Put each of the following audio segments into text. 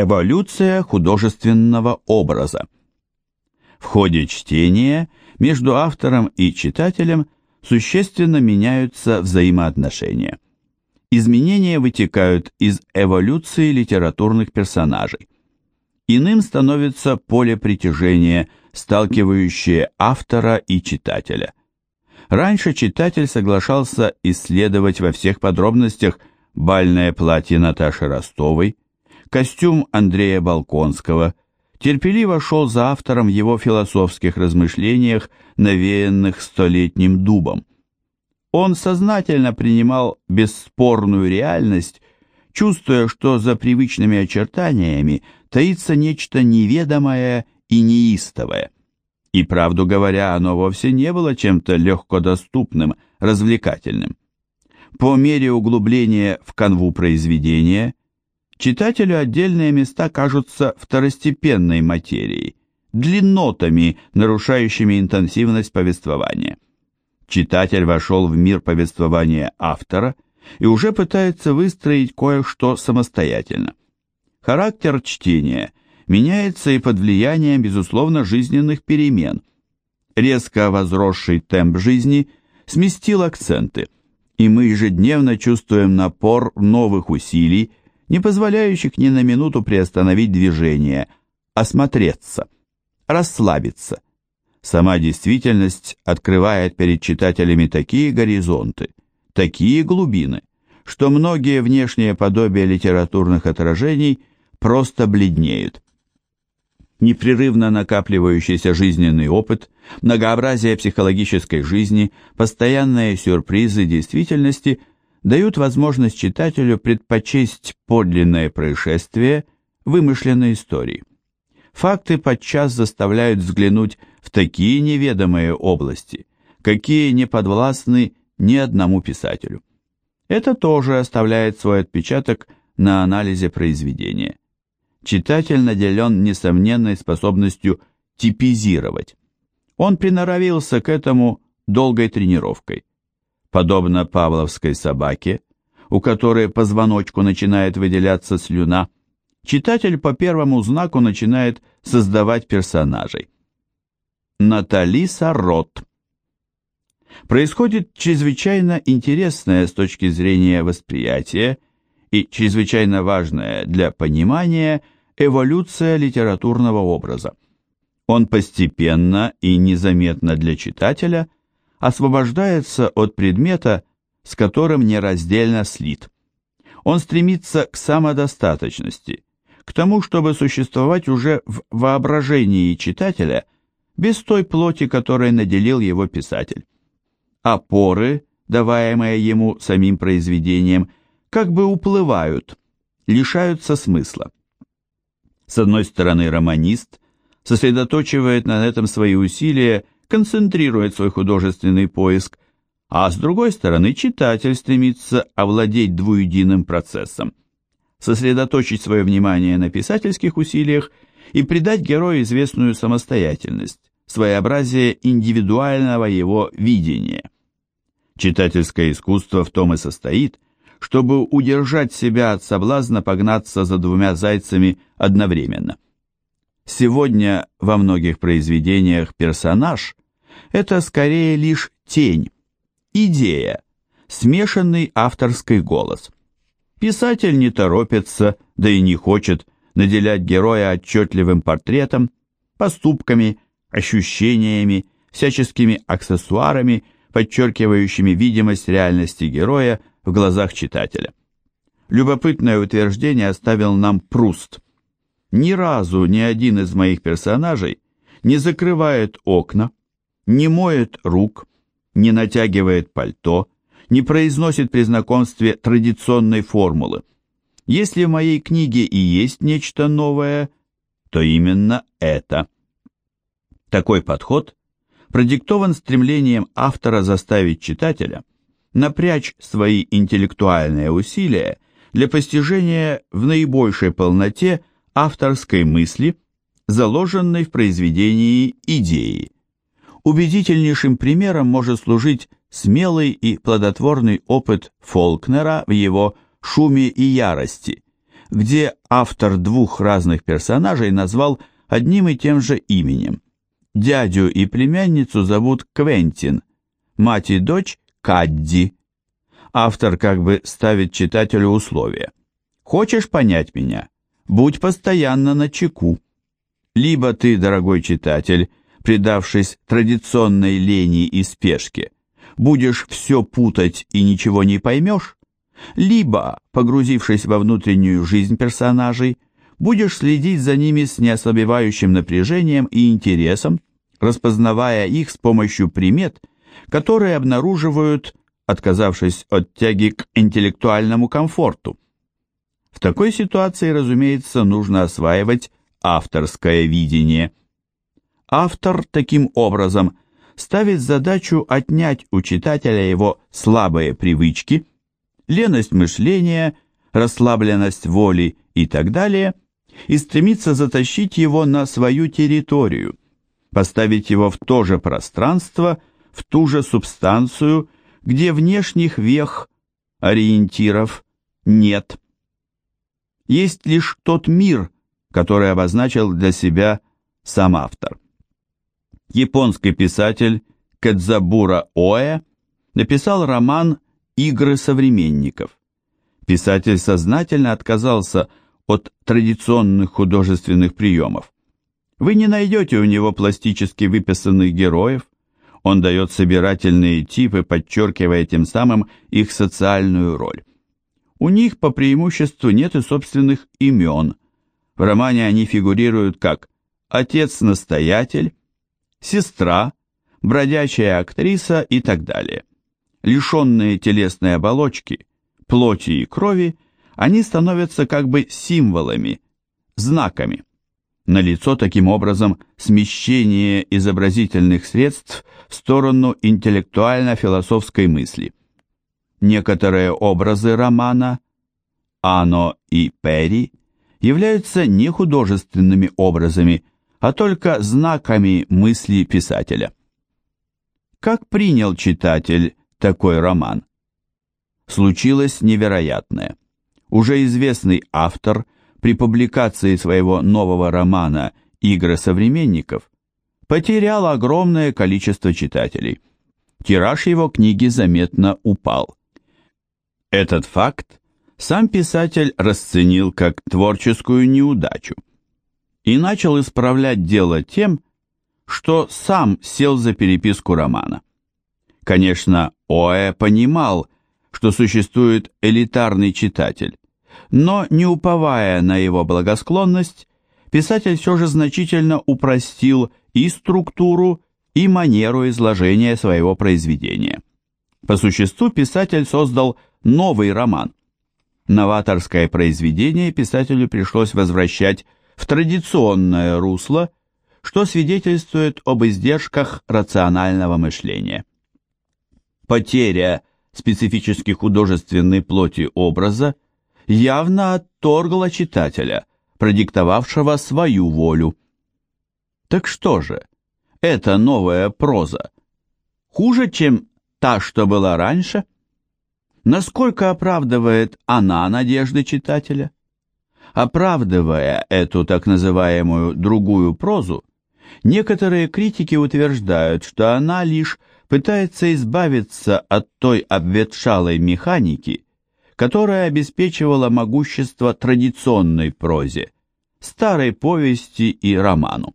Эволюция художественного образа. В ходе чтения между автором и читателем существенно меняются взаимоотношения. Изменения вытекают из эволюции литературных персонажей. Иным становится поле притяжения, сталкивающее автора и читателя. Раньше читатель соглашался исследовать во всех подробностях бальное платье Наташи Ростовой, костюм Андрея Балконского, терпеливо шел за автором в его философских размышлениях, навеянных столетним дубом. Он сознательно принимал бесспорную реальность, чувствуя, что за привычными очертаниями таится нечто неведомое и неистовое. И, правду говоря, оно вовсе не было чем-то легкодоступным, развлекательным. По мере углубления в канву произведения, читателю отдельные места кажутся второстепенной материей, длиннотами, нарушающими интенсивность повествования. Читатель вошел в мир повествования автора и уже пытается выстроить кое-что самостоятельно. Характер чтения меняется и под влиянием, безусловно, жизненных перемен. Резко возросший темп жизни сместил акценты, и мы ежедневно чувствуем напор новых усилий, не позволяющих ни на минуту приостановить движение, осмотреться, расслабиться. Сама действительность открывает перед читателями такие горизонты, такие глубины, что многие внешние подобия литературных отражений просто бледнеют непрерывно накапливающийся жизненный опыт, многообразие психологической жизни, постоянные сюрпризы действительности дают возможность читателю предпочесть подлинное происшествие вымышленной истории. Факты подчас заставляют взглянуть в такие неведомые области, какие не подвластны ни одному писателю. Это тоже оставляет свой отпечаток на анализе произведения читатель наделен несомненной способностью типизировать. Он приноровился к этому долгой тренировкой. Подобно павловской собаке, у которой позвоночку начинает выделяться слюна, читатель по первому знаку начинает создавать персонажей. Натали Сарот Происходит чрезвычайно интересное с точки зрения восприятия и чрезвычайно важное для понимания – эволюция литературного образа. Он постепенно и незаметно для читателя освобождается от предмета, с которым нераздельно слит. Он стремится к самодостаточности, к тому, чтобы существовать уже в воображении читателя без той плоти, которой наделил его писатель. Опоры, даваемые ему самим произведением, как бы уплывают, лишаются смысла. С одной стороны, романист сосредоточивает на этом свои усилия, концентрирует свой художественный поиск, а с другой стороны, читатель стремится овладеть двуединым процессом, сосредоточить свое внимание на писательских усилиях и придать герою известную самостоятельность, своеобразие индивидуального его видения. Читательское искусство в том и состоит, чтобы удержать себя от соблазна погнаться за двумя зайцами одновременно. Сегодня во многих произведениях персонаж – это скорее лишь тень, идея, смешанный авторский голос. Писатель не торопится, да и не хочет наделять героя отчетливым портретом, поступками, ощущениями, всяческими аксессуарами, подчеркивающими видимость реальности героя в глазах читателя. Любопытное утверждение оставил нам Пруст. Ни разу ни один из моих персонажей не закрывает окна, не моет рук, не натягивает пальто, не произносит при знакомстве традиционной формулы. Если в моей книге и есть нечто новое, то именно это. Такой подход продиктован стремлением автора заставить читателя напрячь свои интеллектуальные усилия для постижения в наибольшей полноте авторской мысли, заложенной в произведении идеи. Убедительнейшим примером может служить смелый и плодотворный опыт Фолкнера в его «Шуме и ярости», где автор двух разных персонажей назвал одним и тем же именем. Дядю и племянницу зовут Квентин, мать и дочь Кадди. Автор как бы ставит читателю условия. Хочешь понять меня? Будь постоянно на чеку. Либо ты, дорогой читатель, предавшись традиционной лени и спешке, будешь все путать и ничего не поймешь, либо, погрузившись во внутреннюю жизнь персонажей, будешь следить за ними с неослабевающим напряжением и интересом, распознавая их с помощью примет, которые обнаруживают, отказавшись от тяги к интеллектуальному комфорту. В такой ситуации, разумеется, нужно осваивать авторское видение. Автор таким образом ставит задачу отнять у читателя его слабые привычки, леность мышления, расслабленность воли и так далее, и стремится затащить его на свою территорию, поставить его в то же пространство, в ту же субстанцию, где внешних вех, ориентиров нет. Есть лишь тот мир, который обозначил для себя сам автор. Японский писатель Кэдзабура Оэ написал роман «Игры современников». Писатель сознательно отказался от традиционных художественных приемов. Вы не найдете у него пластически выписанных героев, он дает собирательные типы, подчеркивая тем самым их социальную роль. У них по преимуществу нет и собственных имен. В романе они фигурируют как отец-настоятель, сестра, бродячая актриса и так далее. Лишенные телесной оболочки, плоти и крови, они становятся как бы символами, знаками. Налицо таким образом смещение изобразительных средств в сторону интеллектуально-философской мысли. Некоторые образы романа Ано и Перри являются не художественными образами, а только знаками мысли писателя. Как принял читатель такой роман? Случилось невероятное. Уже известный автор при публикации своего нового романа «Игры современников» потерял огромное количество читателей. Тираж его книги заметно упал. Этот факт сам писатель расценил как творческую неудачу и начал исправлять дело тем, что сам сел за переписку романа. Конечно, Оэ понимал, что существует элитарный читатель, но не уповая на его благосклонность, писатель все же значительно упростил и структуру, и манеру изложения своего произведения. По существу писатель создал новый роман. Новаторское произведение писателю пришлось возвращать в традиционное русло, что свидетельствует об издержках рационального мышления. Потеря специфически художественной плоти образа явно отторгла читателя, продиктовавшего свою волю. Так что же, эта новая проза хуже, чем та, что была раньше? Насколько оправдывает она надежды читателя? Оправдывая эту так называемую другую прозу, некоторые критики утверждают, что она лишь пытается избавиться от той обветшалой механики, которая обеспечивала могущество традиционной прозе, старой повести и роману.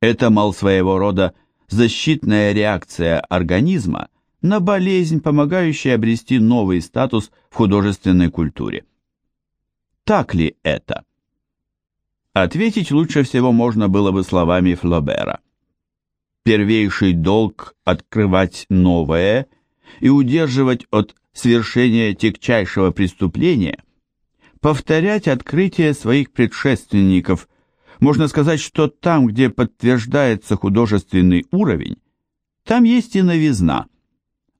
Это, мол, своего рода защитная реакция организма на болезнь, помогающая обрести новый статус в художественной культуре. Так ли это? Ответить лучше всего можно было бы словами Флобера. Первейший долг – открывать новое и удерживать от свершения тягчайшего преступления, повторять открытия своих предшественников. Можно сказать, что там, где подтверждается художественный уровень, там есть и новизна.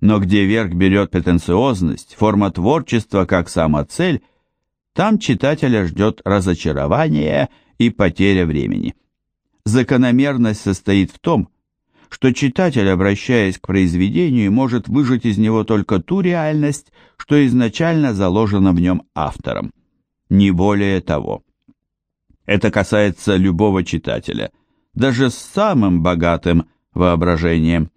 Но где верх берет претенциозность, форма творчества как самоцель, там читателя ждет разочарование и потеря времени. Закономерность состоит в том, что читатель, обращаясь к произведению, может выжать из него только ту реальность, что изначально заложено в нем автором. не более того. Это касается любого читателя, даже с самым богатым воображением.